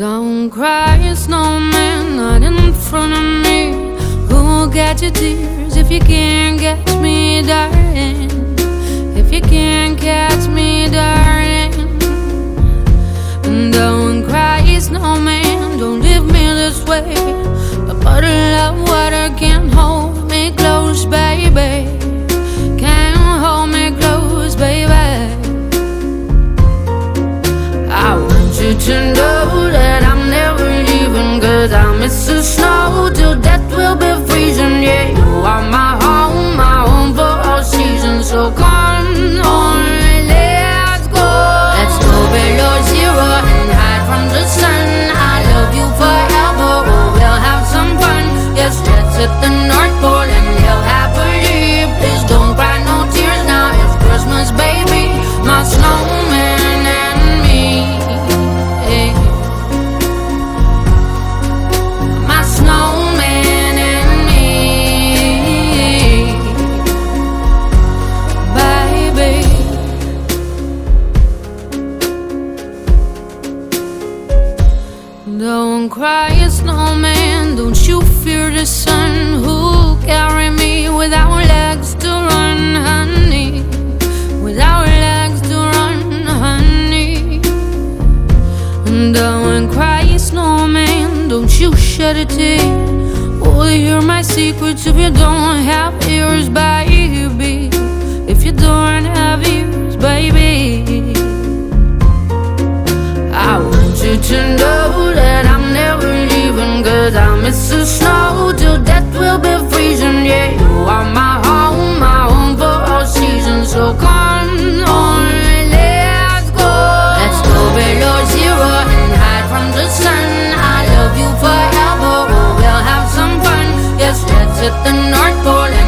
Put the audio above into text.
Don't cry, snowman, not in front of me. Who'll catch your tears if you can't catch me, darling? Don't cry, snowman. Don't you fear the sun? Who'll carry me without legs to run, honey? Without legs to run, honey. Don't cry, snowman. Don't you shed a tear. Oh, hear my secrets if you don't have ears, baby. Miss the snow till death will be freezing Yeah, you are my home, my home for all seasons. So come on, let's go. Let's go below zero and hide from the sun. I love you forever, oh, we'll have some fun. Yes, let's hit the North Pole